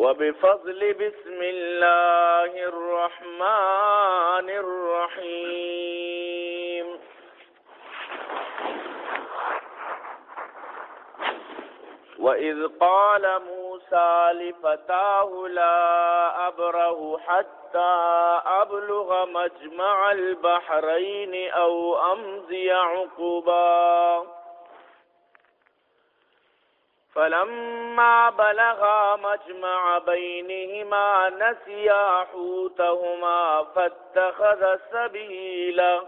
وبفضل بسم الله الرحمن الرحيم. وإذ قال موسى لفتاه لا أبره حتى أبلغ مجمع البحرين أو أمضي عقبا. فلما بلغا مجمع بينهما نسيا حوتهما فاتخذ سبيلا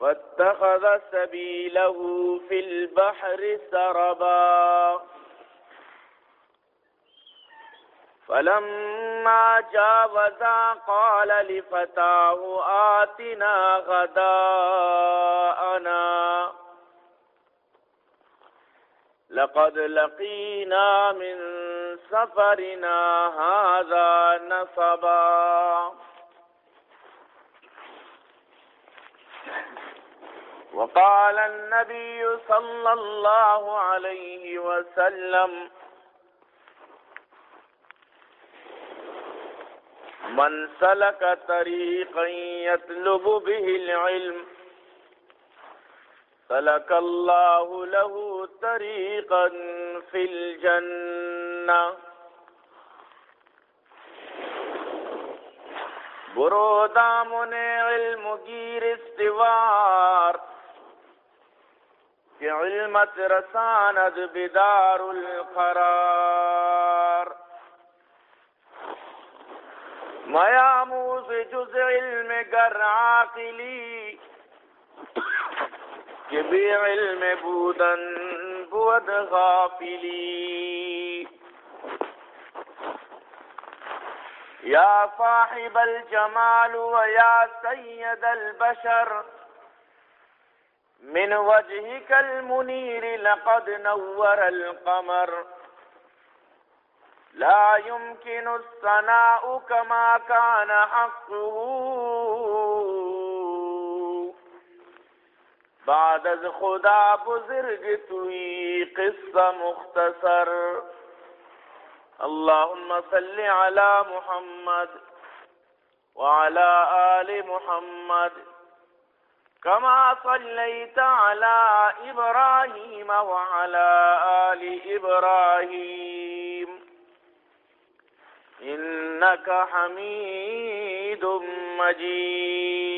فاتخذ سبيله في البحر سربا. فلما جاوزا قال لفتاه آتنا غداءنا. لقد لقينا من سفرنا هذا نصبا. وقال النبي صلى الله عليه وسلم من سلك طريقا يطلب به العلم سلك الله له طريقا في الجنة. برو دامن علم گیر استوار. کہ علمت رساند بدار القرار. میاموز جز علم گر عاقلی کہ بے علم بودن بود غافلی۔ یا صاحب الجمال ویا سید البشر، من وجهك المنير لقد نور القمر۔ لا يمكن الثناء كما كان حقه۔ بعد از خدا بزرگ توی قصة مختصر. اللهم صل على محمد وعلى آل محمد كما صليت على إبراهيم وعلى آل إبراهيم. إنك حميد مجيد.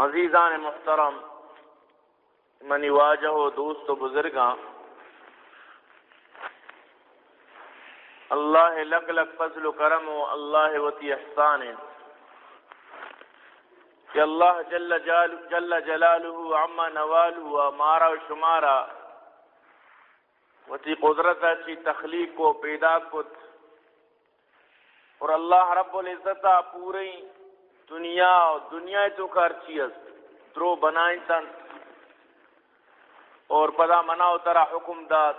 عزیزان محترم منی واجہ و دوست و بزرگاں، اللہ لک لک فضل و کرم و اللہ وتی احسان کہ اللہ جل جال، جل جلالہ عما نوالہ و مارا و شمارا وتی قدرت چی تخلیق کو پیدا کت۔ اور اللہ رب العزت پوری دنیا دنیا تو کر چیز درو بنائیں تن اور پدا مناو ترا حکم داد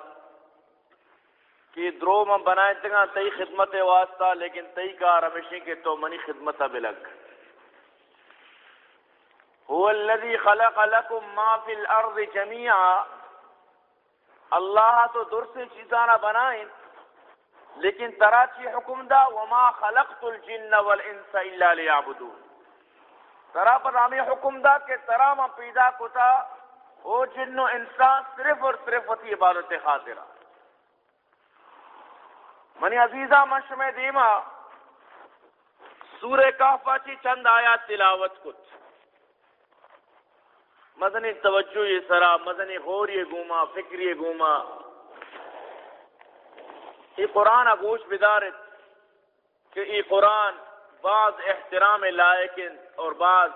کہ درو من بنائیں تنگا تئی خدمت واسطہ، لیکن تئی کا رمشی کے تو منی خدمت بلگ هو الذي خلق لكم ما في الارض جميعا اللہ تو در سے چیزانا بنائیں۔ لیکن ترا چی حکم دا، وما خلقت الجن والانس الا ليعبدون۔ ترا پر ہمیں حکم دا کہ ترا ما پیدا کتا، او جن و انسان صرف اور صرف وتی عبادت خاطرہ منی عزیزہ مشم دیما، سورہ کافا چی چند آیات تلاوت کت۔ مدنی توجہ یہ سرا مدنی غور یہ گوما فکر یہ گوما۔ یہ قرآن اگوش بدارت کہ یہ قرآن بعض احترام لائق اور بعض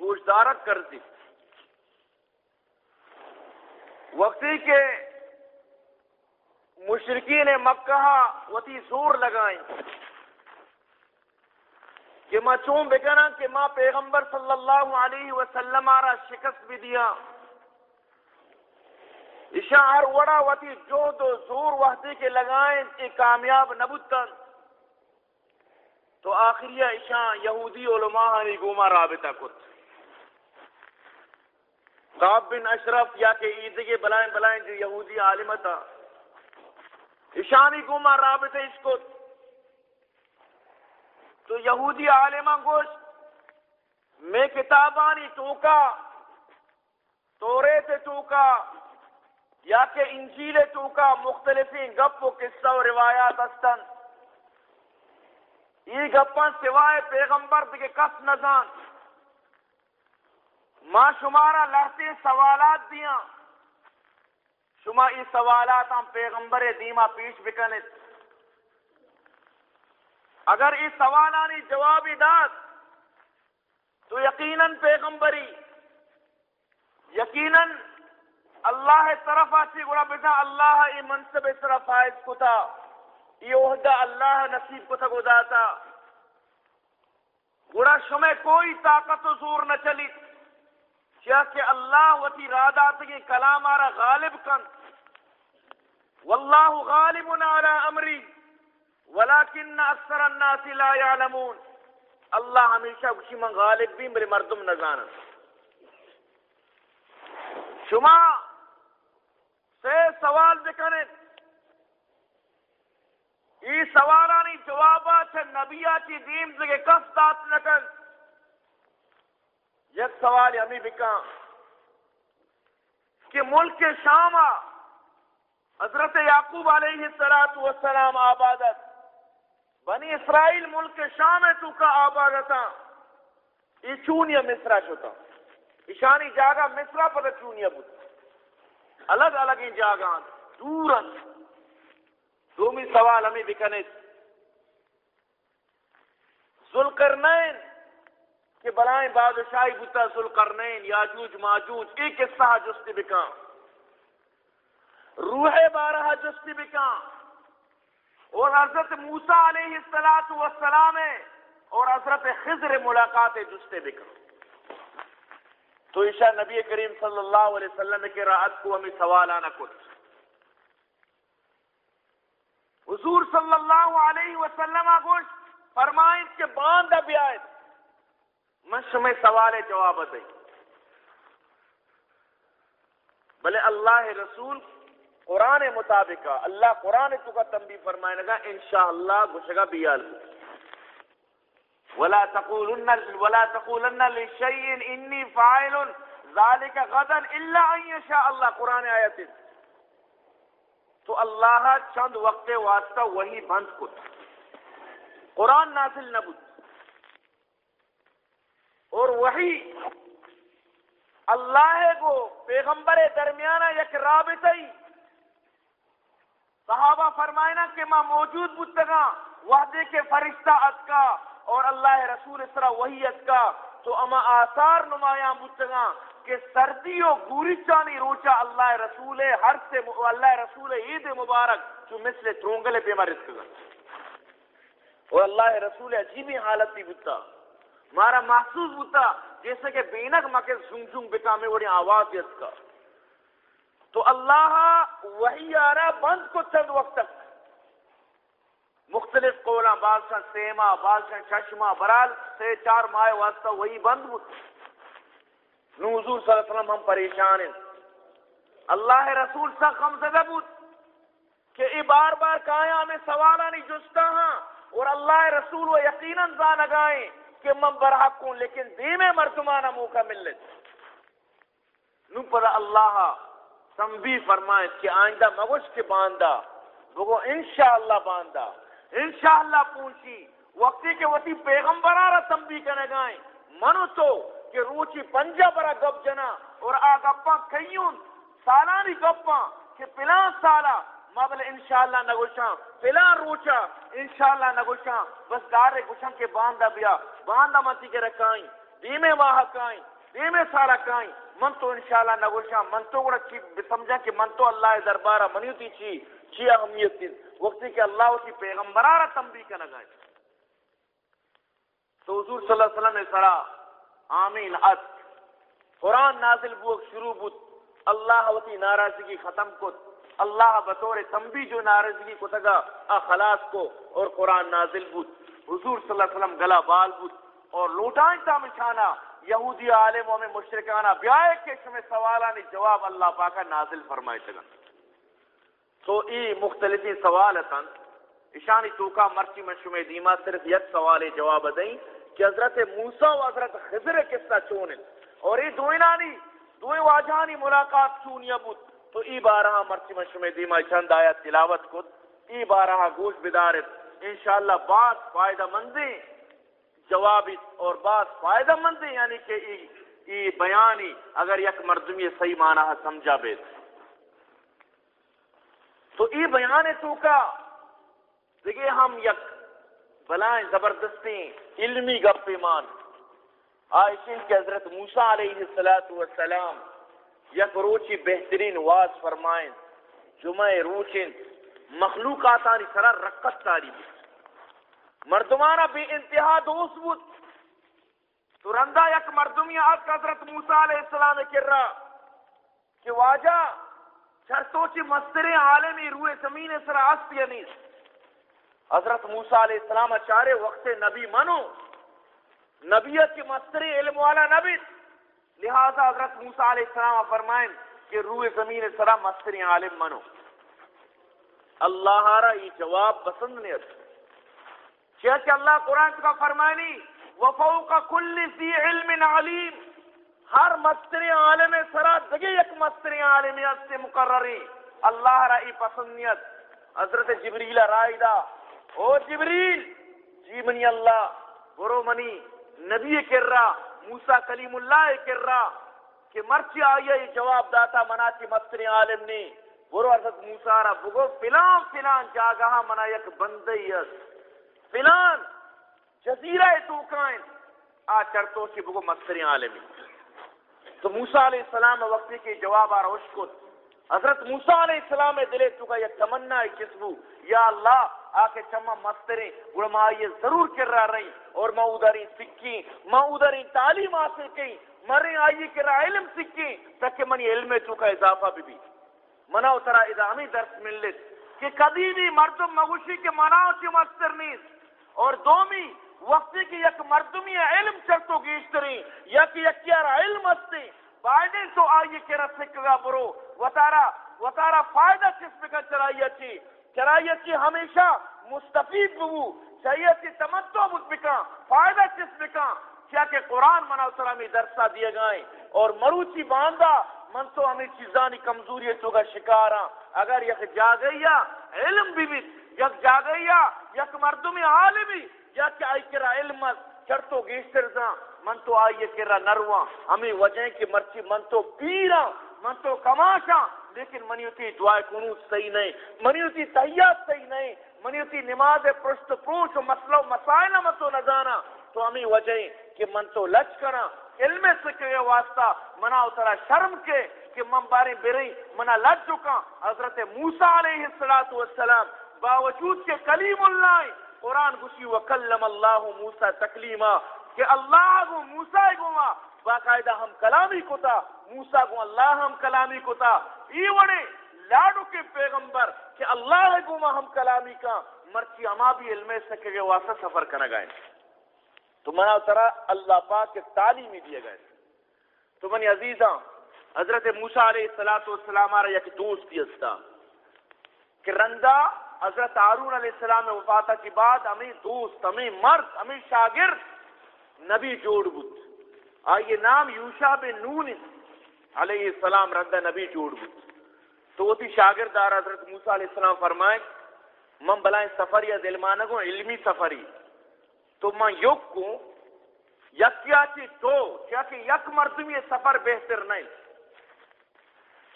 گوش دارت کرتی۔ وقتی کے مشرقین مکہ وتی زور لگائیں۔ کہ ماں چون بکنا کہ ماں پیغمبر صلی اللہ علیہ وسلم آرہ شکست بھی دیا۔ اشار وڑا وتی جو دو زور وحدی کے لگائیں کہ کامیاب نبوتن تو آخریہ اشان یہودی علماء ہنی گوما رابطہ کت۔ قاب بن اشرف یا کہ عید کے بلائیں بلائیں جو یہودی عالمتا اشانی گوما رابطہ اس کو تو یہودی عالمہ گوشت میں کتابانی ٹوکا، تورے سے ٹوکا یا کہ انجیل ٹوکا مختلفین گپ و قصہ و روایات استن۔ یہ گپاں سوائے پیغمبر کے کس نزان ماں شمارا لڑتے سوالات دیا شما یہ سوالات ہم پیغمبر دیما پیش بکنت اگر اس سوالانی جوابی داد، تو یقیناً پیغمبری۔ یقیناً اللہ طرف آسی گوڑا بیٹا اللہ ای منصب طرف فائز کتا۔ یہ عہدہ اللہ نصیب کتا گزاتا گوڑا شمع کوئی طاقت و زور نہ چلی۔ کیا کہ اللہ وتی رادات کی کلام آرہ غالب کن۔ واللہ غالب علی امری۔ ولیکن اکثر الناس لا يعلمون اللہ ہمیشہ اسی من غالب بھی، میرے مردم نہ جانا شما سے سوال بکنے یہ سوالانی جوابات نبیاتی دیم سے کس دات نکن یک سوال ہمیں بکا کہ ملک شام حضرت یعقوب علیہ السلام آبادت بنی اسرائیل ملک شام ہے تو کا آبادتا یہ چونیا مصرا شتا ایشانی جاگا مصرا پر چونیا بود۔ الگ الگ ان جاگا دورا دومی سوال ہمیں بکنے ذلقرنین کہ بلائیں بادشاہی بتا ذلقرنین یاجوج، ماجوج، ایک قصہ جستی بکا روح بارہ جستی بکا اور حضرت موسیٰ علیہ السلام اور حضرت خضر ملاقات جستے بکر تو عشاء نبی کریم صلی اللہ علیہ وسلم کے راحت کو ہمیں سوال آنا کچھ حضور صلی اللہ علیہ وسلم گوش فرمائیں کہ باندھ ابھی آئے۔ مش میں سوال جواب دے بلے اللہ رسول قرآن مطابق اللہ قرآن تو کا تنبی فرمائے، لگا انشاءاللہ گشگا بیال۔ ولا تقولن ولا تقولن لشيء اني فاعل. ذلك غدا الا ان يشاء الله. قرآن آیت تو اللہ چند وقت واسطہ وہی بند کت قرآن نازل نبود اور وہی اللہ کو پیغمبر درمیانہ یک رابطہ ہی. صحابہ فرمائنا کہ ماں موجود بودتگا وحدے کے فرشتہ اتکا اور اللہ رسول اس طرح وہی اتکا تو اما آثار نمایاں بودتگا کہ سردی و گوری چانی روچا اللہ رسول ہر سے اللہ رسول عید مبارک جو مثل ترونگلے پہ مرد کگا اور اللہ رسول عجیبی حالت بھی بودتا مارا محسوس بودتا جیسے کہ بینک مکہ زنگ زنگ بکا میں وڑی آواز یتکا تو اللہ وہی آ رہا بند کو چند وقت تک مختلف قولا بادشاہ سیما، بادشاہ چشمہ، برال سے چار ماہ واسطہ وہی بند نو حضور صلی اللہ علیہ وسلم ہم پریشان ہیں۔ اللہ رسول سا غم زدہ بود کہ ای بار بار کہاں ہمیں سوالا نہیں جستا ہاں۔ اور اللہ رسول وہ یقیناً زان اگائیں کہ من برحق ہوں، لیکن دیمے مرتمانہ موقع مل نو پر اللہ تنبی فرمائیں کہ آئندہ مگوش کے باندھا بگو انشاءاللہ باندھا انشاءاللہ پوچھی وقتی کے وقتی پیغمبر آرہ تنبی کنے گائیں منو تو کہ روچی پنجا برا گپ جنا اور آ گپا کئیون سالانی گپا کہ پلان سالہ مابل انشاءاللہ نگوشاں۔ پلان روچا، انشاءاللہ نگوشاں۔ بس دارے گوشاں کے باندھا بیا باندھا متی کے رکھائیں دیمے واہ کائیں دیمے سارا کائیں۔ من تو انشاءاللہ نگوشاں، من تو گڑا چی سمجھا کہ من تو اللہ دربارہ منیوتی چی چی اہمیت دن وقتی کہ اللہ اسی پیغمبرارہ تنبی کا نگائیں تو حضور صلی اللہ علیہ وسلم نے سرا آمین ات قرآن نازل بوک شروع بود اللہ وتی ناراضگی ختم کو اللہ بطور تنبی جو ناراضگی کو تگا خلاص کو اور قرآن نازل بود حضور صلی اللہ علیہ وسلم گلا بال بود اور لوٹائیں تا مچھانا یہودی عالموں میں مشرکانہ بیائے کے شمع سوالانی جواب اللہ پاکا نازل فرمائے تگا۔ تو ای مختلفی سوال تن اشانی توکا مرچی من شمع دیما صرف یک سوال جواب دیں کہ حضرت موسیٰ و حضرت خضر قصہ چونن؟ اور ای دوئنانی دوئے واجہانی ملاقات چونیا بود۔ تو ای بارہا مرچی من شمع دیما چند آیت تلاوت کد ای بارہا گوش بدارت انشاءاللہ بات فائدہ مندیں۔ جوابی اور بات فائدہ مند یعنی کہ ای, ای بیانی اگر یک مردمی صحیح معنی سمجھا بیت۔ تو ای بیان تو کا۔ دیکھے ہم یک بلائیں زبردستی علمی گپ ایمان۔ عائشین کے حضرت موسیٰ علیہ السلام یک روچی بہترین واز فرمائیں۔ جمعہ روچین مخلوقات آنی سرا رقص تاری بھی مردمانہ بے انتہا دوست بود۔ تو رندہ یک مردمی آج حضرت موسیٰ علیہ السلام کر رہا کہ واجہ چرتو چی مستر عالمی روح زمین سر آستی نیس حضرت موسیٰ علیہ السلام چارے وقت نبی منو۔ نبیت کی مستر علم والا نبی۔ لہذا حضرت موسیٰ علیہ السلام فرمائیں کہ روح زمین سرا مستر عالم منو۔ اللہ را یہ جواب پسند نہیں ہے۔ کہ اللہ قرآن کا فرمانی وفوق کل ذی علم علیم ہر مستر عالم سرا دگے یک مستر عالمیت سے مقرری۔ اللہ رائی پسندیت۔ حضرت جبریل رائدہ او جبریل جی منی اللہ، برو منی۔ نبی کر رہا موسیٰ کلیم اللہ کر رہا کہ مرچی آئیے جواب داتا مناتی مستر عالم نے برو حضرت موسیٰ را بگو، فلان فلان جاگہا منا یک بندیت فلان جزیرہ توکائن۔ آ چرتو کی بگو مستری عالمی تو موسیٰ علیہ السلام وقتی کے جواب آ روش کو حضرت موسیٰ علیہ السلام دلے تو کا یہ تمنا ہے کسبو یا اللہ آ کے چمہ مستریں گوڑا ماں یہ ضرور کر رہا رہی اور ماں ادھر سکھی ماں ادھر تعلیم حاصل کی مرے آئیے کر رہا علم سکھی تاکہ منی علم تو کا اضافہ بھی بھی۔ منا اترا ادامی درس مل لیت کہ کدی بھی مردم مغوشی کے مناؤ کی مستر نیست۔ اور دومی وقتی کی یک مردمی علم چرتو گیشتری یا کی علم استی۔ بائدے تو آئیے کہ رسک گا برو۔ وطارا وطارا فائدہ چس بکا چرائیہ چی؟ چرائیہ چی ہمیشہ مستفید بہو چاہیے چی تمتو بود بکا، فائدہ چس بکا کیا کہ قرآن منا اترا میں درسہ دیے گائیں۔ اور مروچی باندھا من تو ہمیں چیزانی کمزوری تو کا شکارا۔ اگر یک جاگیا علم بھی بھی یک جاگیا یک مردمی عالمی یا کہ آئی کرا علم چرتو گیشتر دا من تو آئی کرا نروان ہمیں وجہ کی مرچی من تو پیرا من تو کماشا لیکن منیوتی دعائے قنوت صحیح نہیں منیوتی تحیات صحیح نہیں منیوتی نماز پرشت پروش و مسئلہ و مسائل متو نہ جانا۔ تو ہمیں وجہ کہ من تو لچ کرا علم سکے واسطہ، منا اترا شرم کے کہ من باری بری منا لچ چکا حضرت موسیٰ علیہ السلام باوجود کے کلیم اللہ قرآن گوشی وکلم اللہ موسیٰ تکلیما کہ اللہ کو موسیٰ گوا باقاعدہ ہم کلامی کو تا، موسیٰ کو اللہ ہم کلامی کو تا۔ ای وڑے لاڈو کے پیغمبر کہ اللہ گوا ہم کلامی کا مرچی اما بھی علم سکے گے واسطہ سفر کرنا گئے۔ تو منا اترا اللہ پاک کے تعلیمی دیے گئے۔ تو منی عزیزاں، حضرت موسیٰ علیہ السلام آرہا یک دوست دیستا کہ رندہ حضرت ہارون علیہ السلام وفاتہ کی بعد ہمیں دوست ہمیں مرد ہمیں شاگرد، نبی جوڑ بود آئیے نام یوشا بن نون علیہ السلام، رد نبی جوڑ بود تو وہ تھی شاگرد آر حضرت موسیٰ علیہ السلام فرمائے، من بلائیں سفری دل مانگو، علمی سفری تو من یک کو یکیا چی دو، کیا کہ یک مردم یہ سفر بہتر نہیں۔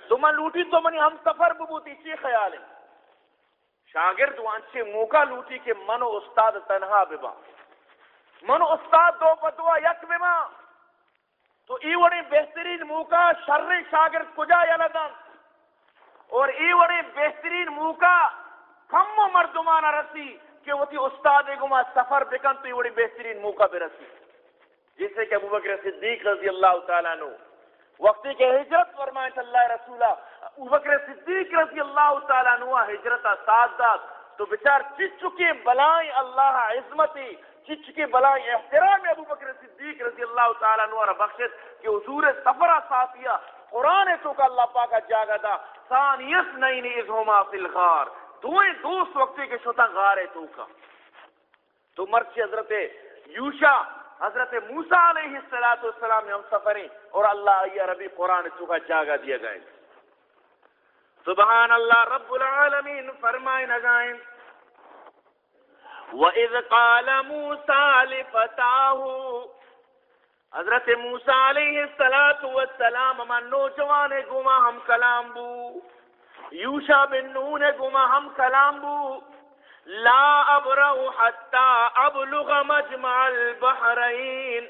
تو من لوٹی تو منی ہم سفر ببوتی، چی خیال ہے؟ شاگرد وانچے موقع لوٹی کہ منو استاد تنہا ببا۔ منو استاد دو پتوا یک بما تو ای وڑی بہترین موقع شر شاگرد کجا یا لدن؟ اور ای وڑی بہترین موقع کم مردمانہ رسی کہ وہ تھی استاد گما سفر بکن تو ای وڑی بہترین موقع بے رسی جیسے کہ ابو بکر صدیق رضی اللہ تعالیٰ نو وقتی کے ہجرت فرمائے اللہ رسولہ، ابو بکر صدیق رضی اللہ تعالیٰ نو ہجرت ساتھ داد تو بچار چچ چکے بلائیں اللہ عظمتی، چچ کے بلائیں احترام ابو بکر صدیق رضی اللہ تعالیٰ نو بخشت کہ حضور سفرہ ساتھیا قرآن تو کا اللہ پاکا جاگا دا، ثانیس نین اذہما فی الغار۔ دوئیں دوست وقتی کے شتا غارے تو کا۔ تو مرچی حضرت یوشا حضرت موسیٰ علیہ السلام میں ہم سفریں اور اللہ یا ربی قرآن چکا جاگا دیا گئے سبحان اللہ رب العالمین فرمائے نگائیں وَإِذْ قَالَ مُوسَى لِفَتَاهُ، حضرت موسیٰ علیہ السلام ہم نوجوان گما ہم کلام بو یوشا بن نون گما ہم کلام بو۔ لا ابرو حتی ابلغ مجمع البحرین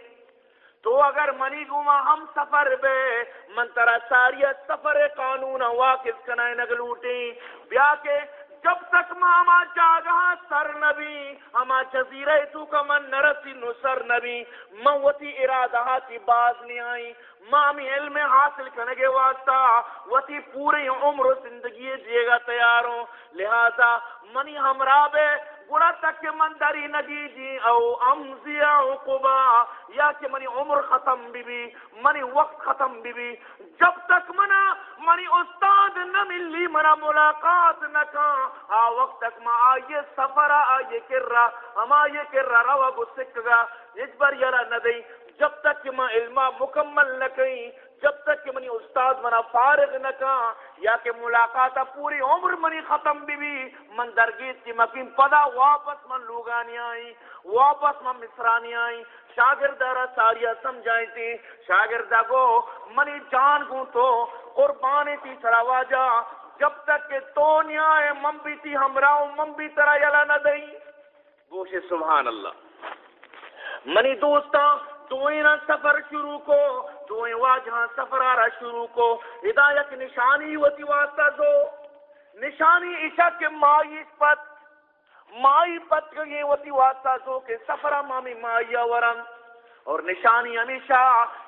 تو اگر منی گوما ہم سفر بے، من ترا ساریت سفر قانون واقف کنائے نگلوٹیں بیا کے جب تک ماما جاگہا سر نبی اما جزیرہ تو کا من نرسی نسر نبی۔ موتی ارادہ تی باز نہیں آئی۔ مامی علم حاصل کرنے کے واسطہ وتی پوری عمر زندگی جیے گا تیاروں لہذا منی ہمراہ بے گڑا تک کہ من داری نگی جی او امزی عقبا، یا کہ منی عمر ختم بی بی منی وقت ختم بی بی جب تک منا، منی استاد نہ ملی، منا ملاقات نہ کان آ وقت تک ما آئیے سفر، آئیے کر رہا ہم آئیے کر رہا روا گو سکھ گا۔ اس بار یرا نہ دیں جب تک کہ میں علمہ مکمل نہ کہیں جب تک کہ منی استاد منا فارغ نہ کہاں یا کہ ملاقات پوری عمر منی ختم بھی بھی، من درگیت کی مکیم پدا واپس من لوگانی آئی واپس من مصرانی آئی شاگردارا ساریا سمجھائی تھی، شاگردہ کو منی جان گو تو قربانی تھی سراوا جا جب تک کہ تو نیائے من بھی تھی ہمراہ من بھی ترا یلا نہ دئی گوشے سبحان اللہ۔ منی دوستاں، دوئیں سفر شروع کو دوئیں واجہاں سفر شروع کو۔ ہدایت نشانی ہوتی واسطہ دو نشانی عشاء کے مائی پت مائی پت یہ ہوتی واسطہ دو کہ سفرہ مامی مائی ورن اور نشانی ہمیشہ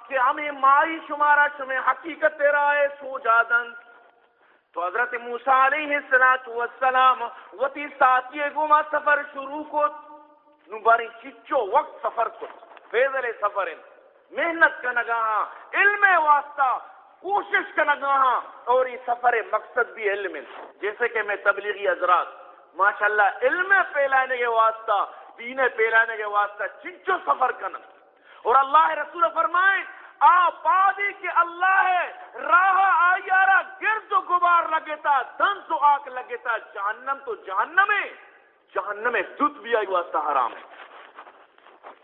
کہ ہمیں مائی شمارا شمیں حقیقت تیرا ہے سو جادن۔ تو حضرت موسیٰ علیہ السلام وتی ساتھی گما سفر شروع کو۔ نباری چچو وقت سفر کو۔ فیضل سفر محنت کا نگاہاں علم واسطہ، کوشش کا نگاہاں اور یہ سفر مقصد بھی علم جیسے کہ میں تبلیغی حضرات، ماشاءاللہ، علم پھیلانے کے واسطہ، دین پھیلانے کے واسطہ چنچو سفر کرنا۔ اور اللہ رسول فرمائے آبادی کے اللہ ہے، راہ آیارا گرد و گبار لگتا دن تو آگ لگتا، جہنم تو جہنم ہے۔ جہنم میں دودھ بھی آئی، واسطہ حرام ہے۔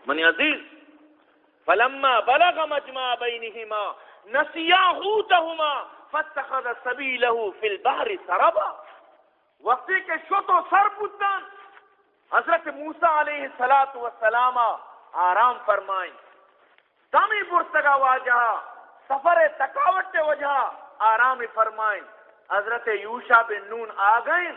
منی عزیز فلما بلغ مجمع بينهما نسيا حوتهما فاتخذ سبيله في البحر سربا. وقتی کے شوت و سر بودن. حضرت موسیٰ علیہ السلام آرام فرمائیں. تامی برسگا واجہ، سفر تکاوٹ وجہ آرام فرمائیں. حضرت یوشا بن نون آگئیں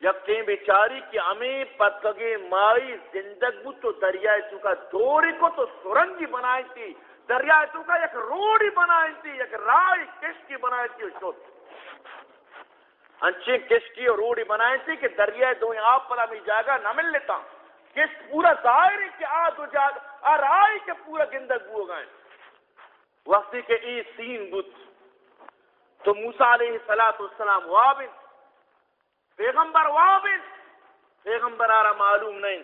جب کہیں بیچاری کی امی پتگے مائی زندگ بود تو دریائے چکا دوری کو تو سرنگی بنائی تھی، دریائے چکا یک روڑی بنائی تھی یک رائی کشکی بنائی تھی شد انچی کشکی اور روڑی بنائی تھی کہ دریائے دو آپ پلا میں جاگا نہ مل لیتا۔ کس پورا ظاہر کہ آ دو جاگا آ رائی کے پورا گندگ بو گئے۔ وقتی کے ای سین بود۔ تو موسیٰ علیہ السلام وابن پیغمبر واپس، پیغمبر آرہ معلوم نہیں۔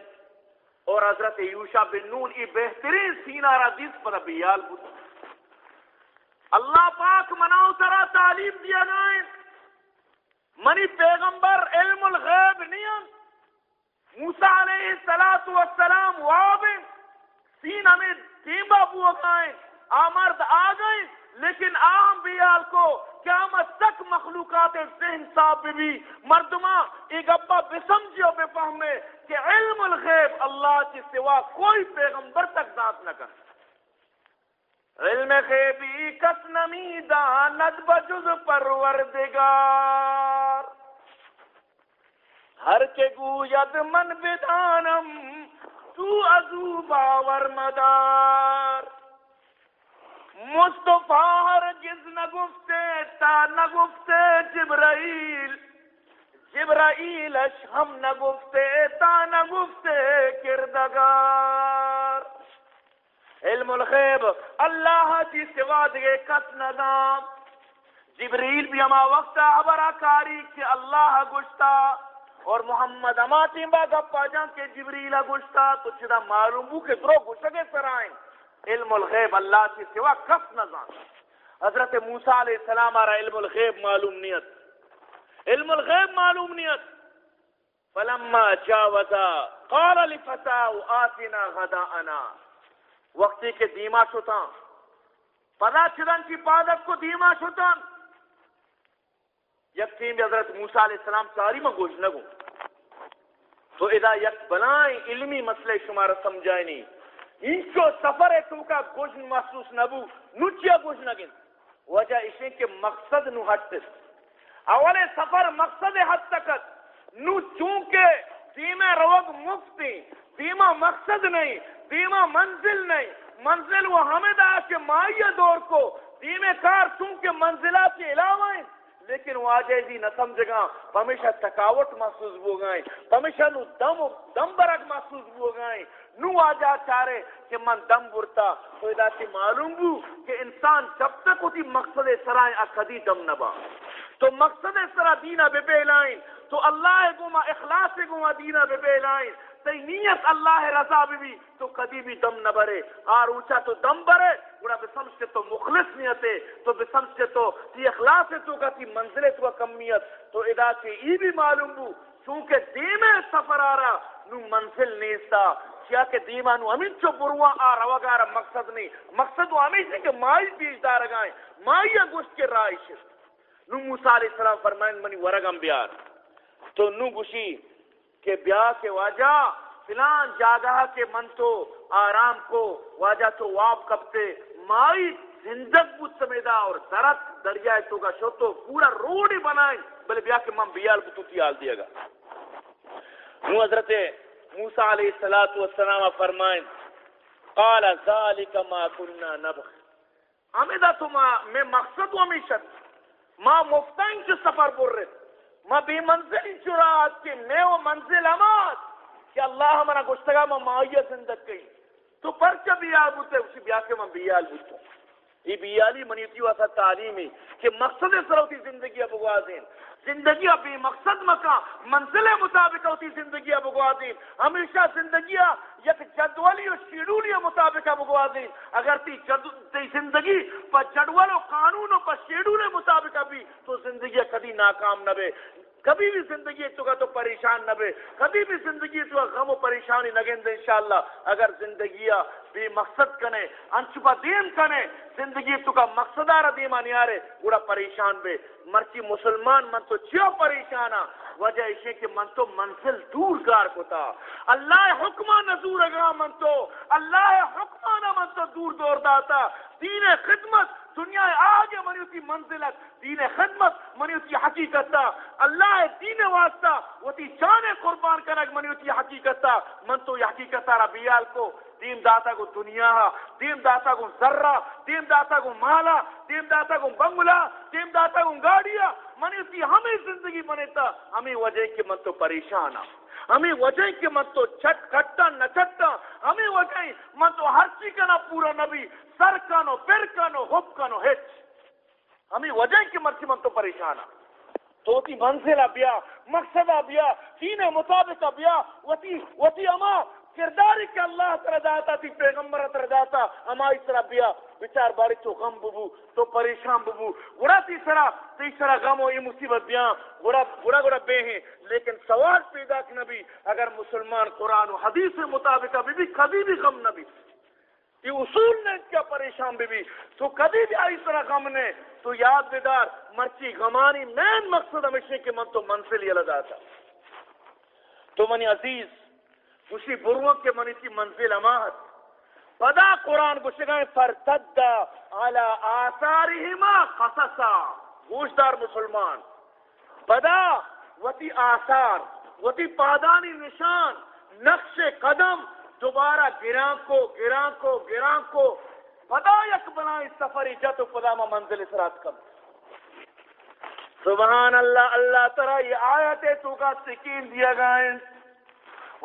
اور حضرت یوشا بن نون ای بہترین سینہ را دیس پر بیال بود۔ اللہ پاک مناو ترا تعلیم دیا نائن منی پیغمبر علم الغیب نہیں موسیٰ علیہ السلام وابن سین ہمیں تیمبا بو آمرد آ گئیں، لیکن عام بیال کو قیامت تک مخلوقات ذہن صاحب بھی مردمہ، ایک ابا بسمجھو جی بے فہمے کہ علم الغیب اللہ کی سوا کوئی پیغمبر تک ذات نہ کر۔ علم غیبی کس نمی داند بجز پروردگار۔ ہر کے گوید من بدانم، تو ازو باور مدار۔ مصطفیٰ ہرگز نگفتے تا نگفتے جبرائیل۔ جبرائیلش ہم نگفتے تا نگفتے کردگار۔ علم الغیب، اللہ کی سوا دے کس ندام جبریل بھی ہما وقت عبرہ کاری کہ اللہ گشتا۔ اور محمد اما تیمبا گپا جان کے جبریل گشتا۔ تو چدا معلوم ہو کہ درو گشتگے سرائیں۔ علم الغیب اللہ کی سوا کس نہ نظام حضرت موسیٰ علیہ السلام آرہا علم الغیب معلوم نیت۔ علم الغیب معلوم نیت۔ فلما جاوزا قال لفتاو آتنا غداءنا۔ وقتی کے دیما شتا پدا چدن کی پادک کو دیما شتا یک تیم حضرت موسیٰ علیہ السلام ساری میں گوش نگو تو ادا یک بنائیں علمی مسئلے شمارا سمجھائیں نہیں۔ انچو سفر ہے تو کا گوش محسوس نبو نوچیا گوش نگن وجہ اسے کہ مقصد نو ہٹ اولے سفر مقصد حد تکت نو چونکہ دیمہ روگ مفتی دیمہ مقصد نہیں دیما منزل نہیں منزل وہ ہمیں دا کہ مائیہ دور کو دیمے کار چونکہ منزلات کے علاوہ ہیں لیکن وہ آجے دی نہ سمجھ گا ہمیشہ تکاوٹ محسوس ہو گئے ہمیشہ نو دم دم برک محسوس ہو گئے نو آجا چارے کہ من دم برتا، تو ادا سے معلوم بو کہ انسان جب تک ہوتی مقصد سرائیں اکھدی دم نبا تو مقصد سرا دینا بے بے لائن، تو اللہ گما، اخلاص گما دینا بے بے لائن۔ تی نیت اللہ رضا بھی تو کدی بھی دم نہ برے آر اونچا تو دم برے گوڑا بسمس کے تو مخلص نیت ہے۔ تو بسمس کے تو تی اخلاص ہے تو کا تی منزل تو کمیت تو ادا کے ای بھی معلوم بو، چونکہ دیمے سفر آ رہا، نو منزل نیستا۔ کیا کہ دیما نو امین چو بروا آ روا گارا مقصد نہیں۔ مقصد وہ ہمیں سے کہ مائی پیش دار گائیں، مائی گوشت کے رائش نو موسیٰ علیہ السلام فرمائن منی ورگم بیار تو نو گوشی کہ بیا کے واجہ، فلان جاگہ کے من تو آرام کو واجہ تو واب کبتے مائی زندگ بود سمیدہ اور درت دریائے تو کا شو تو پورا روڈ ہی بنائیں بلے بیا کے من بیال کو تو تیال دیا گا۔ نو حضرت موسیٰ علیہ السلام فرمائیں، قال ذالک ما کننا نبخ ہمیں دا تو ما، میں مقصد ہمیشہ ما مفتائیں جو سفر بور رہے۔ ما بی منزل چرات کی، میں وہ منزل امات کہ اللہ ہمارا گشتگا ما مائیہ زندگ کئی تو پر چا بیال بوتے اسی بیا کے من بیال بوتے یہ بیالی منیتی واسا تعلیمی کہ مقصد سروتی زندگی اب گوازین زندگی بے مقصد مکا منزل مطابق ہوتی زندگی اب گوازین ہمیشہ زندگی یک جدولی و شیڈولی مطابق اب گوازین اگر تی, جد... تی زندگی پا جدول و قانون و پا شیڈول مطابق بھی تو زندگی کدی ناکام نہ بے۔ کبھی بھی زندگی تو کا تو پریشان نہ بے، کبھی بھی زندگی تو غم و پریشانی نگیں دے انشاءاللہ۔ اگر زندگی بھی مقصد کنے انچپا دین کنے، زندگی تو کا مقصد آرہ دیما نہیں آرے گوڑا پریشان بے۔ مرچی مسلمان من تو چیو پریشانا، وجہ اسے کہ من تو منزل دور کار کو تھا اللہ حکمہ نزور اگا من تو، اللہ حکمہ نہ من تو دور دور داتا دین خدمت دنیا آگے منی اسی منزلت، دین خدمت منی اسی حقیقت تا۔ اللہ دین واسطہ، وہ تی قربان کنک منی اسی حقیقت تا۔ من تو یہ حقیقت تا ربیال کو دیم داتا کو دنیا دیم داتا کو ذرہ دیم داتا کو مالا دیم داتا کو بنگلہ دیم داتا کو گاڑیا منی اسی ہمیں زندگی بنیتا ہمیں وجہ کے من تو پریشان ہاں۔ ہمیں وجہ کے من تو چھٹ کھٹا نہ ہمیں وجہ من تو ہر چیز کا نہ پورا نبی سر کانو پر کانو حب کانو ہچ ہمیں وجہ کی من تو پریشان تو تی منزل بیا مقصد بیا تین مطابق بیا وتی وتی اما کرداری کہ اللہ تر داتا تھی پیغمبر تر داتا اما اس طرح بیا بچار باری تو غم ببو، تو پریشان ببو. گڑا تیسرا تیسرا غم و یہ مصیبت بیاں گڑا گڑا گڑا بے ہیں لیکن سوال پیدا کہ نبی، اگر مسلمان قرآن و حدیث مطابق بھی بھی کبھی بھی غم نبی؟ یہ اصول نے کیا پریشان بھی بھی تو کبھی بھی آئی طرح غم نے تو یاد بیدار مرچی غمانی مین مقصد ہمیشہ کہ من تو منزل یہ لگا تھا تو منی عزیز خوشی برووں کے منیتی منزل اماہت پدا قرآن گشگائیں فرتد علی آثارہما قصصا. گوشدار مسلمان. پدا وتی آثار، وتی پادانی نشان، نقش قدم دوبارہ گران کو گران کو گران کو. پدا یک بنائی سفری جت پدا ما منزل اسرات کم. سبحان اللہ اللہ ترہ یہ آیت تو کا سکین دیا گائیں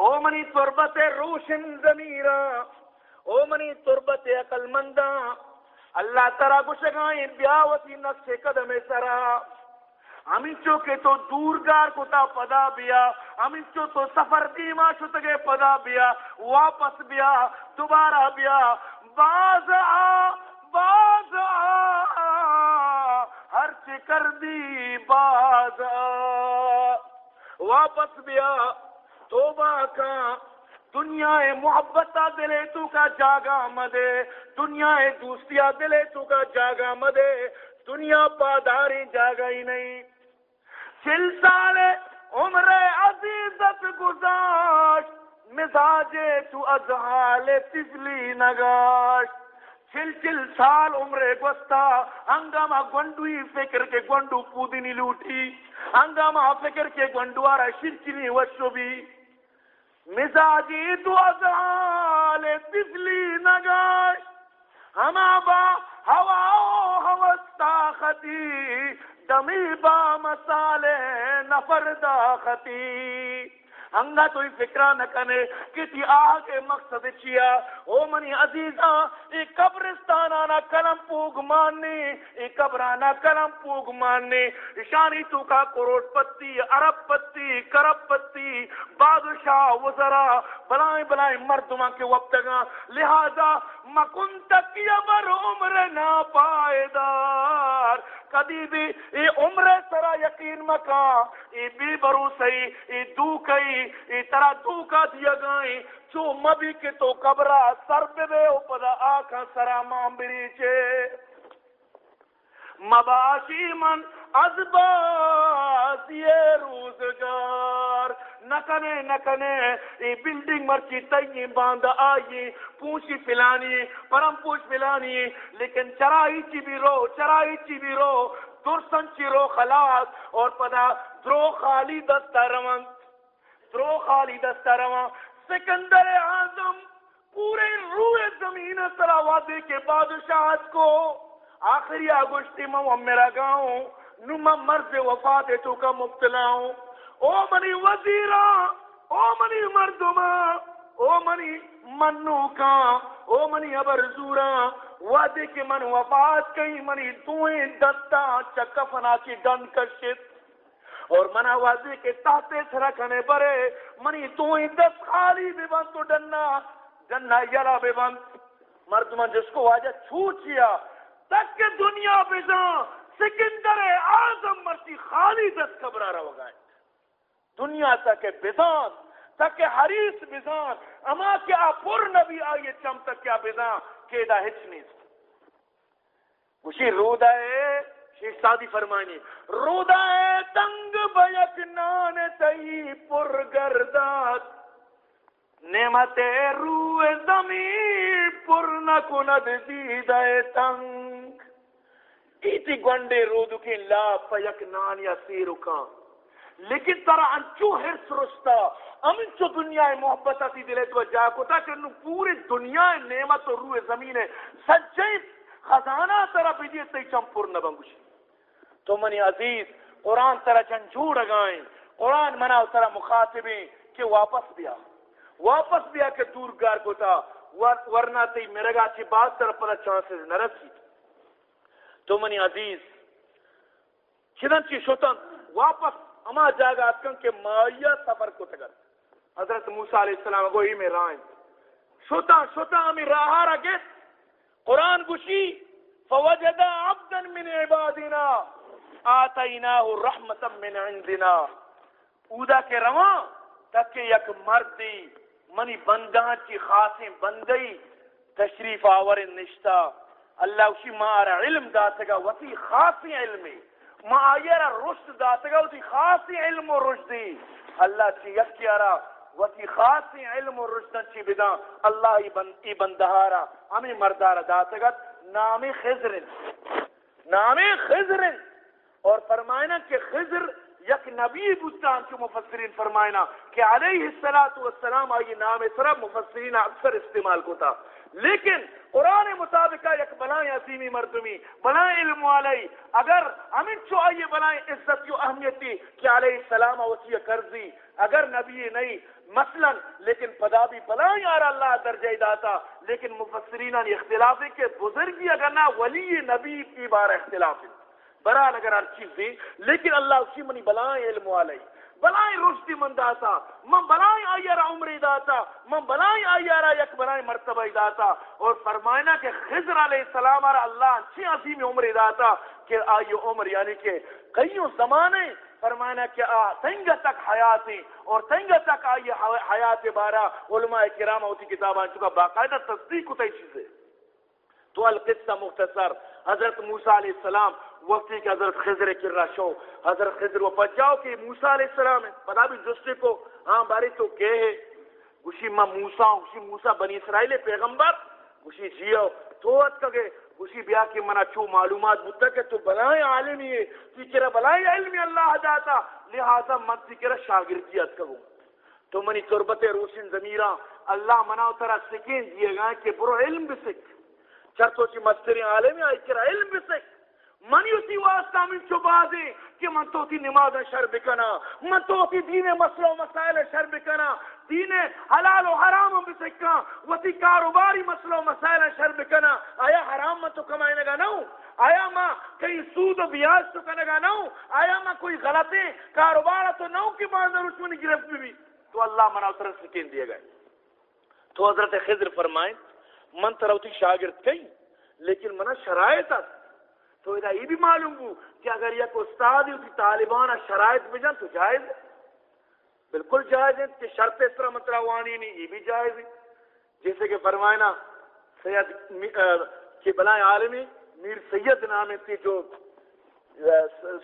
او منی تربت روشن زمیرہ او منی تربت اقل مندہ اللہ ترہ گشگائیں بیاوتی نقش قدم سرہ ہمیں چوکے تو دورگار کو تا پدا بیا، ہمیں چو تو سفر دیما شتگے پدا بیا، واپس بیا، دوبارہ بیا، باز آ باز آ، ہر چکر دی باز آ، واپس بیا۔ توبہ کا، دنیا محبت دلے تو کا جاگا مدے، دنیا دوستیا دلے تو کا جاگا مدے، دنیا پاداری جاگا ہی نہیں۔ چل سال عمر عزیزت گزاش مزاج تو ازحال تفلی نگاش چل چل سال عمر گستا ہنگامہ گنڈوی فکر کے گنڈو پودنی لوٹی، ہنگامہ فکر کے گنڈوارا شرچنی وشو بھی مزاجی تو ازحال تفلی نگاش ہما با ہوا ہوستا خطی، دمی با مسالے نفر دا خطی۔ ہنگا تو فکرہ نہ کنے، کسی آگے مقصد چیا۔ او منی عزیزاں ای قبرستان آنا کلم پوگ ماننی ای قبرانہ کلم پوگ ماننی شانی تو کا کروڑ پتی، عرب پتی، کرب پتی، بادشاہ وزراء بلائیں بلائیں مردمہ کے وقتگاں لہذا مکن تک عمر عمر نا پائیدار۔ کدی بھی ای عمر سرا یقین مکا ای بی برو سی ای دو کئی ای ترا دو کا دیا گائیں۔ چو مبی کے تو قبرہ سر پہ بے اوپدا آکھا سرا مامبری چے مباشی من از باز یہ روزگار۔ نکنے نکنے، ای بلڈنگ مرچی تئی باندھ آئی پوچھی پلانی، پرم پوچھ پلانی۔ لیکن چرائی چی بھی رو چرائی چی بھی رو درسن چی رو خلاص۔ اور پدا درو خالی دستا روان درو خالی دستا روان سکندر اعظم پورے روح زمین سراوادے کے بادشاہت کو آخری آگوشتی میں میرا گاؤں نو مرض وفات تو کا مبتلا ہوں۔ او منی وزیرا او منی مردما او منی منو کا او منی ابر زورا وعدے کے من وفات کئی، منی دوئیں دستا چکفنا کی ڈن کشت اور منا وعدے کے تحتے سرکھنے برے، منی دوئیں دست خالی بھی بند تو ڈننا ڈننا یلا بھی بند۔ مردمان جس کو واجہ چھوچیا تک کہ دنیا بزاں سکندر آزم مرچی خالی دست کبرا رہا گائیں دنیا تک بزان تک حریص بزان اما کیا پر نبی آئیے چم تک کیا بزان کہ ہچ نہیں۔ اسی رودا ہے شیخ سادی فرمانی رودا ہے تنگ بیک نان تئی پر گردات نعمت روح زمین پر نکند دیدہ تنگ ایتی گونڈے رودو کی لا پیک نان یا سیرو کان لیکن ترا انچو حرس رستا امنچو دنیا محبت اسی دلے تو جا کو تا کہ پوری دنیا نعمت و روح زمین ہے سچے خزانہ ترا بیدی تی چمپور نبنگوشی تو منی عزیز قرآن ترا جنجوڑ گائیں قرآن منا ترا مخاطبیں کہ واپس بیا واپس بیا کہ دور گار کو تا ورنہ تی مرگا چی بات ترا پدا چانسز نرسی تو منی عزیز چنن چی شتن واپس اما جاگا اتکن کہ مایا سفر کو تگر۔ حضرت موسیٰ علیہ السلام کو ہی میں رائن۔ شتا شتا ہمیں راہا رگت قرآن گشی فوجد عبدا من عبادنا، آتیناہ رحمتا من عندنا۔ اودا کے رواں تک یک مردی منی بندہ چی خاصیں بندئی تشریف آور نشتا۔ اللہ اسی مارا علم داتگا وتی خاصی علمی۔ ما آیرا رشد داتگا وتی خاصی علم و رشدی۔ اللہ چی یک کیارا وتی خاصی علم و رشد چی بدا اللہ ای بندہارا ہمیں مردارا داتگا۔ نام خضر نام خضر اور فرمائنا کہ خضر یک نبی بودتان کے مفسرین فرمائنا کہ علیہ السلام آئی نام سرب مفسرین اکثر استعمال کو تھا لیکن قرآن مطابق یک بلائیں عظیمی مردمی بلائیں علم والی، اگر ہمیں چو آئیے بلائیں عزت و اہمیتی کہ علیہ السلام وسیع کرزی، اگر نبی نہیں مثلا، لیکن پدا بھی بلائیں آرہ اللہ درجہ داتا، لیکن مفسرین اختلاف ہے کہ بزرگی اگر نہ ولی نبی کی بار اختلاف ہے برال اگر ہر چیز دی، لیکن اللہ اسی منی بلائیں علم والی بلائیں رشدی من داتا، من بلائیں آئی عمری داتا، من بلائیں آئی یک بلائیں مرتبہ داتا۔ اور فرمائنا کہ خضر علیہ السلام را اللہ چی عظیم عمری داتا کہ آئی عمر یعنی کہ کئیوں زمانے فرمانا کہ تنگ تک حیاتی اور تنگ تک آئی حیات بارا علماء کرام ہوتی کتابان چکا، باقاعدہ تصدیق ہوتا ہی چیزیں۔ تو القصہ مختصر، حضرت موسیٰ علیہ السلام وقتی کہ حضرت خضر کر رہا شو حضرت خضر و پجاؤ کہ موسیٰ علیہ السلام ہے پتا بھی جستے کو ہاں باری تو کہ ہے گوشی ما موسیٰ گوشی موسیٰ بنی اسرائیل پیغمبر۔ گوشی جیو تو ات کگے گوشی بیا کی منا چو معلومات بودتا کہ تو بلائیں عالمی ہے تی کرا بلائیں علمی اللہ جاتا۔ لہذا من تی کرا شاگردیت کگو تو منی تربت روشن زمیرہ اللہ منا اترا سکین دیے گا کہ برو علم بسک چرتو چی مستری عالمی آئی کرا علم بسک من یوسی واسطہ من چو بازی کہ من تو تی نماز شر بکنا من تو تی دین مسئلہ و مسائل شر بکنا۔ دین حلال و حرام بسکا و تی کاروباری مسئلہ و مسائل شر بکنا۔ آیا حرام من تو کمائے نگا نو؟ آیا ما کئی سود و بیاز تو کنگا نو؟ آیا ما کوئی غلطی کاروبار تو نو کی باندر اس میں گرفت بھی, بھی۔ تو اللہ منا اتر سکین دیا گئے۔ تو حضرت خضر فرمائیں من تروتی شاگرد کئی لیکن منا شرائط ہے تو ادھا یہ بھی معلوم ہو کہ اگر یک استاد ہی طالبان شرائط بجن تو جائز ہے۔ بالکل جائز ہے کہ شرط اس طرح مطلب وانی نہیں، یہ بھی جائز ہے۔ جیسے کہ فرمائنا سید کی بلائیں عالمی میر سید نام تھی جو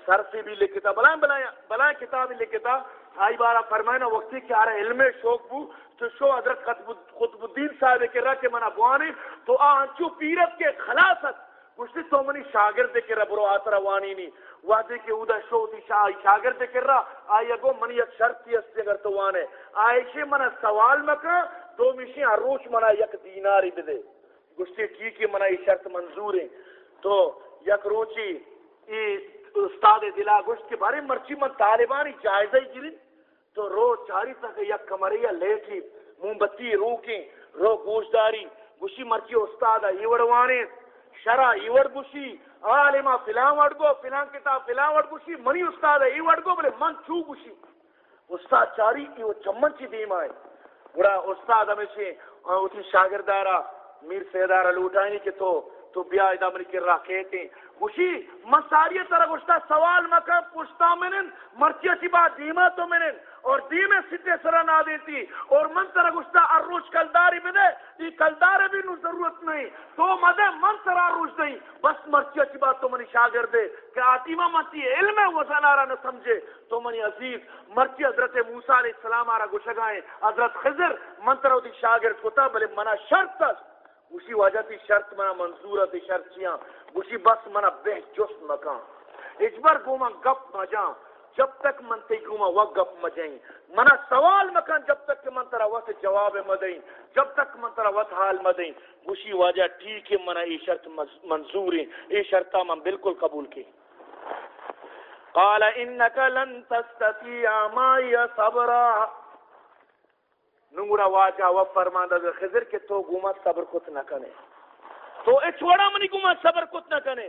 سرفی بھی لکھتا بلائیں بلائیں بلائیں کتاب لکھتا۔ آئی بارہ فرمائنا وقتی کہ آرہ علم شوق بو، تو شو حضرت خطب الدین صاحب کے رہا کہ منا بوانے تو آنچو پیرت کے خلاصت کچھ تو منی شاگرد کے ربرو آترا وانی نی. وعدے کے اودا شو تی شا... شاگرد کے رہا آئی اگو منی ایک شرط تی استے اگر تو وانے. آئیشے منا سوال مکا تو مشی روش منا یک دیناری بدے. گشتے ٹھیک ہے منا یہ شرط منظور ہے. تو یک روچی ای استاد دلا گشت کے بارے مرچی من طالبانی جائزہ ہی گرین. تو رو چاری تک یک کمریا لیٹی مون بتی روکی، رو گوشداری، گوشی مرچی استاد ہے یہ وڑوانے. شرع ای ایور گوشی عالمہ فلان وڑگو فلان کتاب فلان وڑ گوشی منی استاد ہے ای وڑگو بلے من چو گوشی استاد چاری ای وہ چمن چی دیم آئے بڑا استاد ہمیشہ اسی شاگردارا میر سیدارا لوٹائنی کہ تو تو بیا ادا منی کر رہا کہتے ہیں گوشی من ساری طرح گوشتا سوال مکہ پوچھتا منن مرچی اچھی بات دیما تو منن اور دیم ستے سرا نہ دیتی اور من طرح گوشتا اروش کلداری بدے یہ کلدار بھی نو ضرورت نہیں۔ تو مدے من طرح اروش نہیں۔ بس مرچی اچھی بات تو منی شاگر دے کہ آتیمہ منتی علم ہے، وہ زنارا نہ سمجھے۔ تو منی عزیز، مرچی حضرت موسیٰ علیہ السلام آرہ گوشگائیں۔ حضرت خضر من طرح دی شاگر کتا بلے منا شرط تس اسی وجہ تی شرط منا منظورہ تی شرطیاں اسی بس منا بہ جست مکان۔ اجبر گوما گپ نہ مجاں جب تک من تی گوما وہ منا سوال مکان جب تک کہ من ترا وقت جواب مدیں جب تک من ترا وقت حال مدیں اسی وجہ ٹھیک ہے، منا یہ شرط منظور ہے۔ یہ شرطہ من بالکل قبول کی قال انك لن تستطيع معي صبرا۔ نورا واجہ و فرماندہ در خضر کہ تو گوما صبر کت نہ کنے۔ تو اچھوڑا منی گوما صبر کت نہ کنے۔